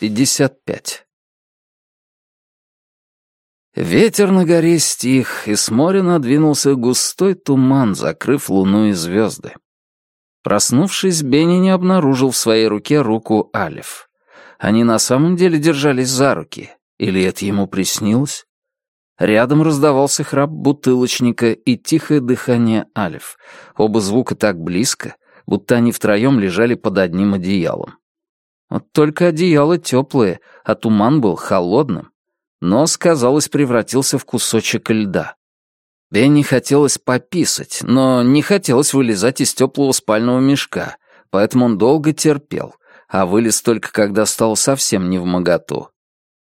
55. Ветер на горе стих, и с моря надвинулся густой туман, закрыв луну и звезды. Проснувшись, Бенни не обнаружил в своей руке руку Алиф. Они на самом деле держались за руки, или это ему приснилось? Рядом раздавался храп бутылочника и тихое дыхание Алиф. Оба звука так близко, будто они втроем лежали под одним одеялом. Вот только одеяло теплое, а туман был холодным. Нос, казалось, превратился в кусочек льда. Бенни хотелось пописать, но не хотелось вылезать из теплого спального мешка, поэтому он долго терпел, а вылез только когда стал совсем не в моготу.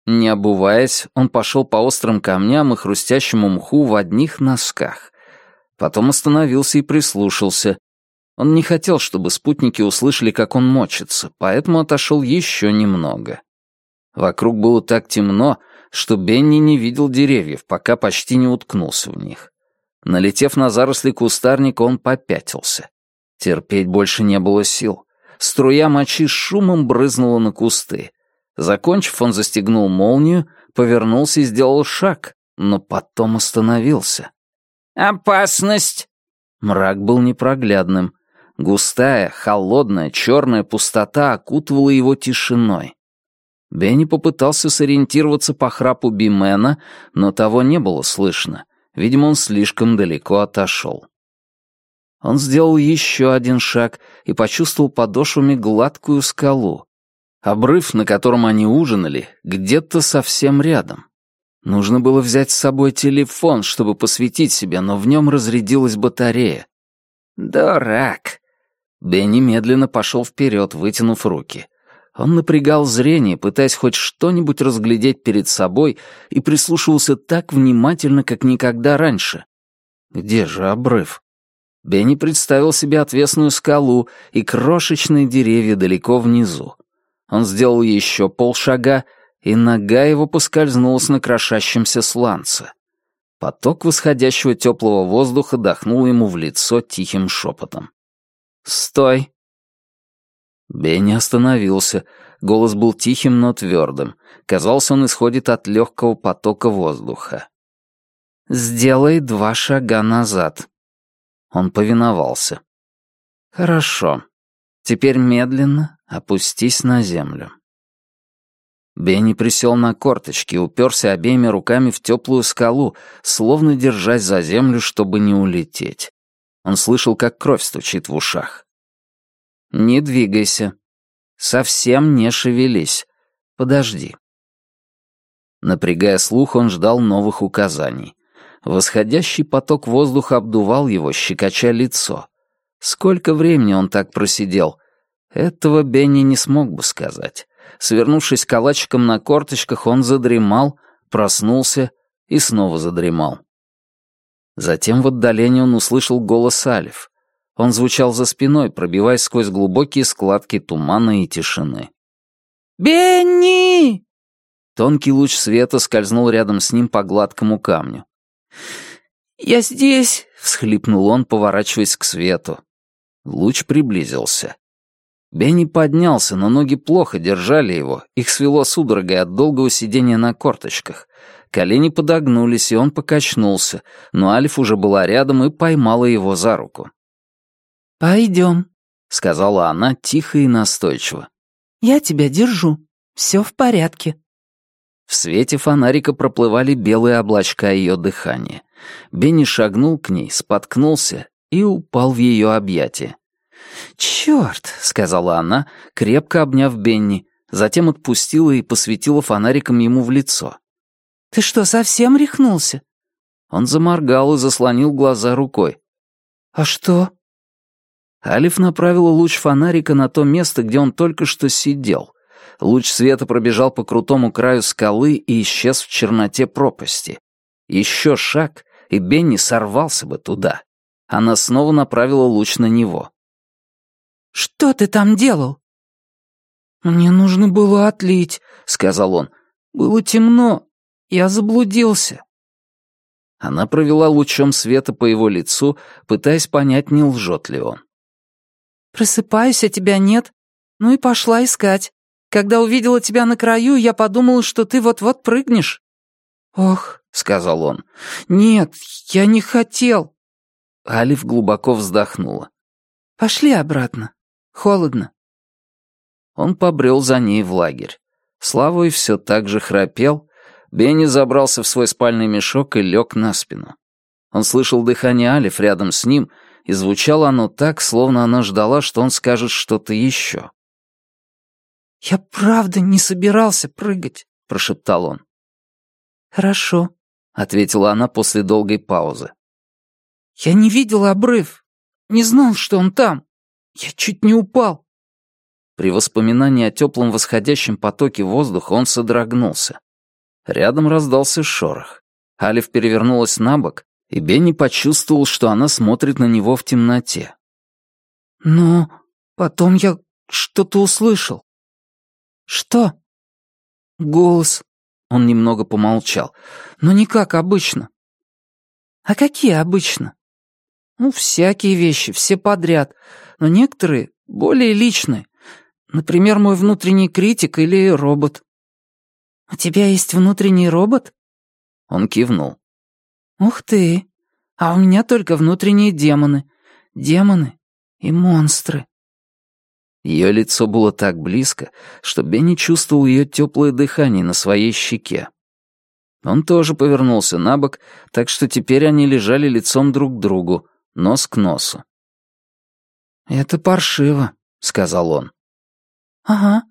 Не обуваясь, он пошел по острым камням и хрустящему мху в одних носках. Потом остановился и прислушался. Он не хотел, чтобы спутники услышали, как он мочится, поэтому отошел еще немного. Вокруг было так темно, что Бенни не видел деревьев, пока почти не уткнулся в них. Налетев на заросли кустарника, он попятился. Терпеть больше не было сил. Струя мочи с шумом брызнула на кусты. Закончив, он застегнул молнию, повернулся и сделал шаг, но потом остановился. «Опасность!» Мрак был непроглядным. Густая, холодная, черная пустота окутывала его тишиной. Бенни попытался сориентироваться по храпу Бимена, но того не было слышно. Видимо, он слишком далеко отошел. Он сделал еще один шаг и почувствовал подошвами гладкую скалу. Обрыв, на котором они ужинали, где-то совсем рядом. Нужно было взять с собой телефон, чтобы посветить себе, но в нем разрядилась батарея. «Дурак!» Бенни медленно пошел вперед, вытянув руки — он напрягал зрение, пытаясь хоть что-нибудь разглядеть перед собой, и прислушивался так внимательно, как никогда раньше. Где же обрыв? Бенни представил себе отвесную скалу и крошечные деревья далеко внизу. Он сделал еще полшага, и нога его поскользнулась на крошащемся сланце. Поток восходящего теплого воздуха дохнул ему в лицо тихим шепотом. «Стой!» Бенни остановился. Голос был тихим, но твердым. Казалось, он исходит от легкого потока воздуха. «Сделай два шага назад». Он повиновался. «Хорошо. Теперь медленно опустись на землю». Бенни присел на корточки уперся обеими руками в теплую скалу, словно держась за землю, чтобы не улететь. Он слышал, как кровь стучит в ушах. Не двигайся. Совсем не шевелись. Подожди. Напрягая слух, он ждал новых указаний. Восходящий поток воздуха обдувал его, щекоча лицо. Сколько времени он так просидел? Этого Бенни не смог бы сказать. Свернувшись калачиком на корточках, он задремал, проснулся и снова задремал. Затем в отдалении он услышал голос Алиф. Он звучал за спиной, пробиваясь сквозь глубокие складки тумана и тишины. «Бенни!» Тонкий луч света скользнул рядом с ним по гладкому камню. «Я здесь!» — всхлипнул он, поворачиваясь к свету. Луч приблизился. Бенни поднялся, но ноги плохо держали его, их свело судорогой от долгого сидения на корточках. Колени подогнулись, и он покачнулся, но Альф уже была рядом и поймала его за руку. «Пойдем», — сказала она тихо и настойчиво. «Я тебя держу. Все в порядке». В свете фонарика проплывали белые облачка ее дыхания. Бенни шагнул к ней, споткнулся и упал в ее объятия. «Черт!» — сказала она, крепко обняв Бенни, затем отпустила и посветила фонариком ему в лицо. «Ты что, совсем рехнулся?» Он заморгал и заслонил глаза рукой. «А что?» Алиф направила луч фонарика на то место, где он только что сидел. Луч света пробежал по крутому краю скалы и исчез в черноте пропасти. Еще шаг, и Бенни сорвался бы туда. Она снова направила луч на него. «Что ты там делал?» «Мне нужно было отлить», — сказал он. «Было темно. Я заблудился». Она провела лучом света по его лицу, пытаясь понять, не лжет ли он. Просыпаюсь, а тебя нет. Ну и пошла искать. Когда увидела тебя на краю, я подумала, что ты вот-вот прыгнешь». «Ох», — сказал он, — «нет, я не хотел». Алиф глубоко вздохнула. «Пошли обратно. Холодно». Он побрел за ней в лагерь. Славой все так же храпел. Бенни забрался в свой спальный мешок и лег на спину. Он слышал дыхание Алиф рядом с ним, и звучало оно так, словно она ждала, что он скажет что-то еще. «Я правда не собирался прыгать», — прошептал он. «Хорошо», — ответила она после долгой паузы. «Я не видел обрыв. Не знал, что он там. Я чуть не упал». При воспоминании о теплом восходящем потоке воздуха он содрогнулся. Рядом раздался шорох. Алиф перевернулась на бок, и Бенни почувствовал, что она смотрит на него в темноте. «Но потом я что-то услышал». «Что?» «Голос». Он немного помолчал. «Но не как обычно». «А какие обычно?» «Ну, всякие вещи, все подряд, но некоторые более личные. Например, мой внутренний критик или робот». «У тебя есть внутренний робот?» Он кивнул. «Ух ты! А у меня только внутренние демоны. Демоны и монстры». Ее лицо было так близко, что Бенни чувствовал ее теплое дыхание на своей щеке. Он тоже повернулся на бок, так что теперь они лежали лицом друг к другу, нос к носу. «Это паршиво», — сказал он. «Ага.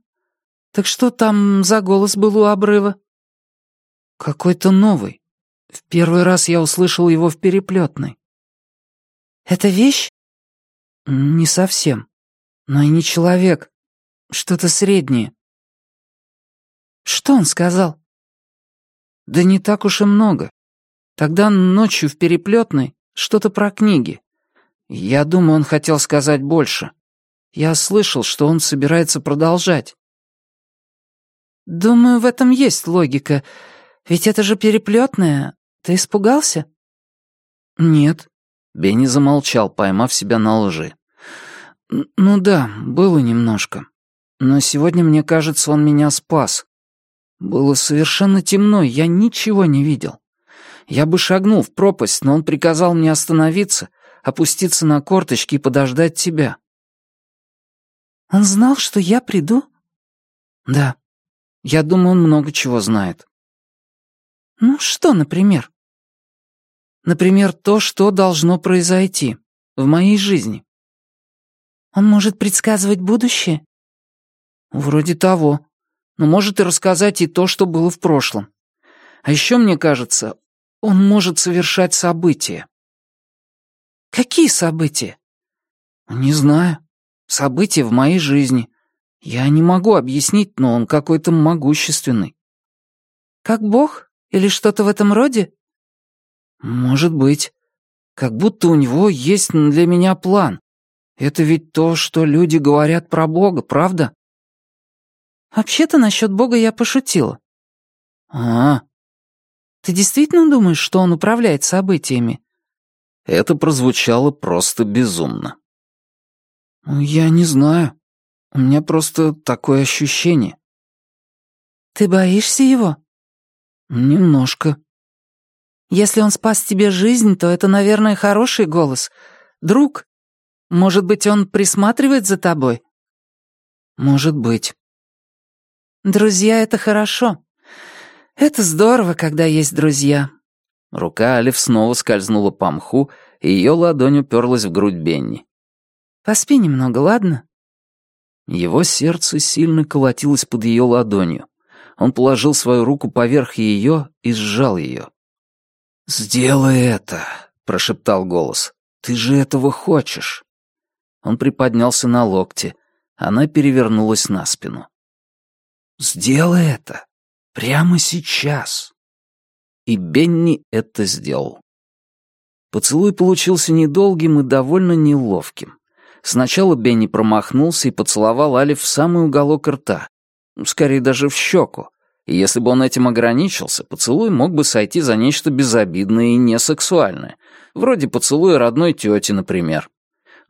Так что там за голос был у обрыва?» «Какой-то новый. В первый раз я услышал его в переплетной». «Это вещь?» «Не совсем. Но и не человек. Что-то среднее». «Что он сказал?» «Да не так уж и много. Тогда ночью в переплетной что-то про книги. Я думаю, он хотел сказать больше. Я слышал, что он собирается продолжать. Думаю, в этом есть логика. Ведь это же переплетное. Ты испугался? Нет. Бенни замолчал, поймав себя на лжи. Ну да, было немножко. Но сегодня, мне кажется, он меня спас. Было совершенно темно, я ничего не видел. Я бы шагнул в пропасть, но он приказал мне остановиться, опуститься на корточки и подождать тебя. Он знал, что я приду? Да. Я думаю, он много чего знает. Ну, что, например? Например, то, что должно произойти в моей жизни. Он может предсказывать будущее? Вроде того. Но может и рассказать и то, что было в прошлом. А еще, мне кажется, он может совершать события. Какие события? Не знаю. События в моей жизни. Я не могу объяснить, но он какой-то могущественный. Как бог? Или что-то в этом роде? Может быть. Как будто у него есть для меня план. Это ведь то, что люди говорят про Бога, правда? Вообще-то насчет Бога я пошутила. А, Ты действительно думаешь, что он управляет событиями? Это прозвучало просто безумно. «Я не знаю. У меня просто такое ощущение». «Ты боишься его?» «Немножко». «Если он спас тебе жизнь, то это, наверное, хороший голос. Друг. Может быть, он присматривает за тобой?» «Может быть». «Друзья — это хорошо. Это здорово, когда есть друзья». Рука Алиф снова скользнула по мху, и ее ладонь уперлась в грудь Бенни. Поспи немного, ладно?» Его сердце сильно колотилось под ее ладонью. Он положил свою руку поверх ее и сжал ее. «Сделай это», — прошептал голос. «Ты же этого хочешь». Он приподнялся на локте. Она перевернулась на спину. «Сделай это. Прямо сейчас». И Бенни это сделал. Поцелуй получился недолгим и довольно неловким. Сначала Бенни промахнулся и поцеловал Алиф в самый уголок рта. Скорее даже в щеку. И если бы он этим ограничился, поцелуй мог бы сойти за нечто безобидное и несексуальное. Вроде поцелуя родной тети, например.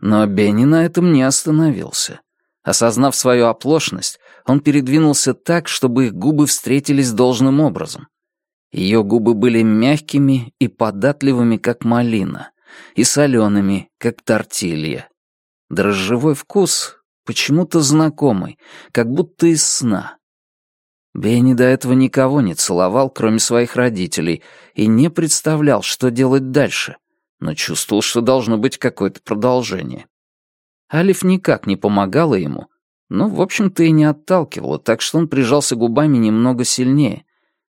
Но Бенни на этом не остановился. Осознав свою оплошность, он передвинулся так, чтобы их губы встретились должным образом. Ее губы были мягкими и податливыми, как малина, и солеными, как тортилья. Дрожжевой вкус почему-то знакомый, как будто из сна. Бенни до этого никого не целовал, кроме своих родителей, и не представлял, что делать дальше, но чувствовал, что должно быть какое-то продолжение. Алиф никак не помогала ему, но, в общем-то, и не отталкивала, так что он прижался губами немного сильнее.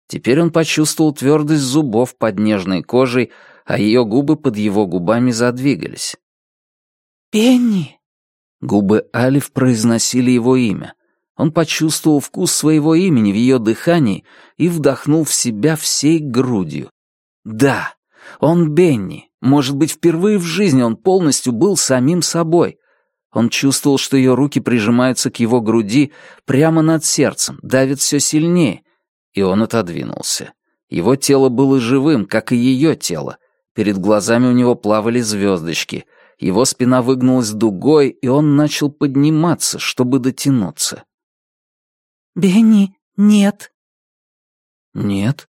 Теперь он почувствовал твердость зубов под нежной кожей, а ее губы под его губами задвигались. «Пенни!» Губы Алиф произносили его имя. Он почувствовал вкус своего имени в ее дыхании и вдохнул в себя всей грудью. Да, он Бенни. Может быть, впервые в жизни он полностью был самим собой. Он чувствовал, что ее руки прижимаются к его груди прямо над сердцем, давят все сильнее. И он отодвинулся. Его тело было живым, как и ее тело. Перед глазами у него плавали звездочки. Его спина выгнулась дугой, и он начал подниматься, чтобы дотянуться. «Бенни, нет». «Нет».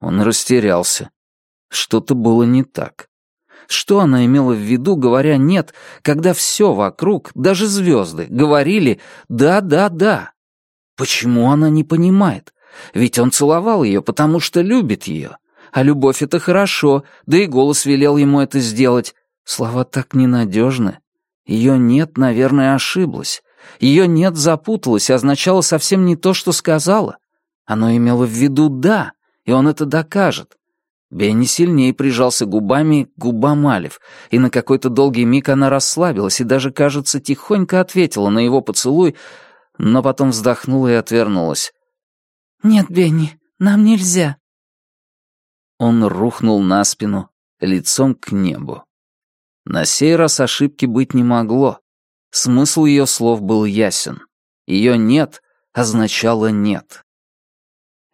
Он растерялся. Что-то было не так. Что она имела в виду, говоря «нет», когда все вокруг, даже звезды, говорили «да, да, да». Почему она не понимает? Ведь он целовал ее, потому что любит ее. А любовь — это хорошо, да и голос велел ему это сделать. Слова так ненадежны. Ее «нет», наверное, ошиблась. Ее «нет» запуталась и означало совсем не то, что сказала. Оно имело в виду «да», и он это докажет. Бенни сильнее прижался губами к губам Алиф, и на какой-то долгий миг она расслабилась и даже, кажется, тихонько ответила на его поцелуй, но потом вздохнула и отвернулась. «Нет, Бенни, нам нельзя». Он рухнул на спину, лицом к небу. На сей раз ошибки быть не могло. Смысл ее слов был ясен. Ее «нет» означало «нет».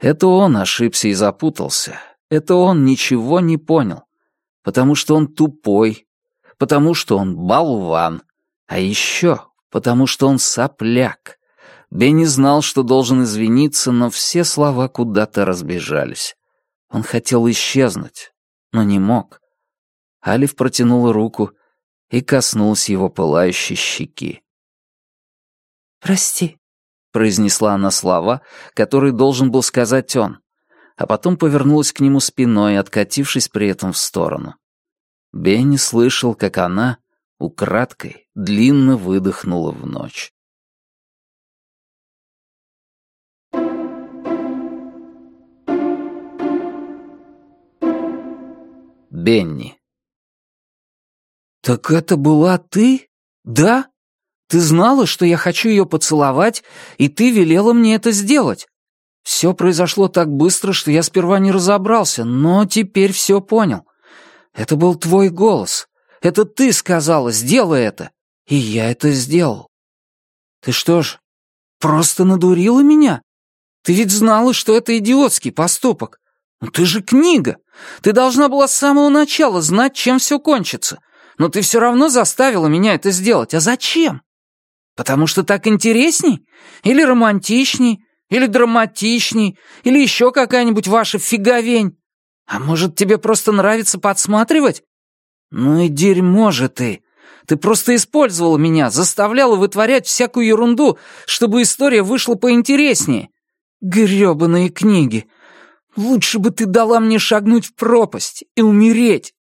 Это он ошибся и запутался, это он ничего не понял. Потому что он тупой, потому что он болван, а еще потому что он сопляк. Бенни знал, что должен извиниться, но все слова куда-то разбежались. Он хотел исчезнуть, но не мог. Алиф протянула руку и коснулась его пылающей щеки. «Прости», — произнесла она слова, которые должен был сказать он а потом повернулась к нему спиной, откатившись при этом в сторону. Бенни слышал, как она, украдкой, длинно выдохнула в ночь. Бенни. «Так это была ты? Да? Ты знала, что я хочу ее поцеловать, и ты велела мне это сделать. Все произошло так быстро, что я сперва не разобрался, но теперь все понял. Это был твой голос. Это ты сказала, сделай это. И я это сделал. Ты что ж, просто надурила меня? Ты ведь знала, что это идиотский поступок. Но ты же книга. Ты должна была с самого начала знать, чем все кончится. Но ты все равно заставила меня это сделать. А зачем? Потому что так интересней? Или романтичней? Или драматичней, или еще какая-нибудь ваша фиговень. А может, тебе просто нравится подсматривать? Ну и дерьмо же ты. Ты просто использовала меня, заставляла вытворять всякую ерунду, чтобы история вышла поинтереснее. Грёбаные книги. Лучше бы ты дала мне шагнуть в пропасть и умереть.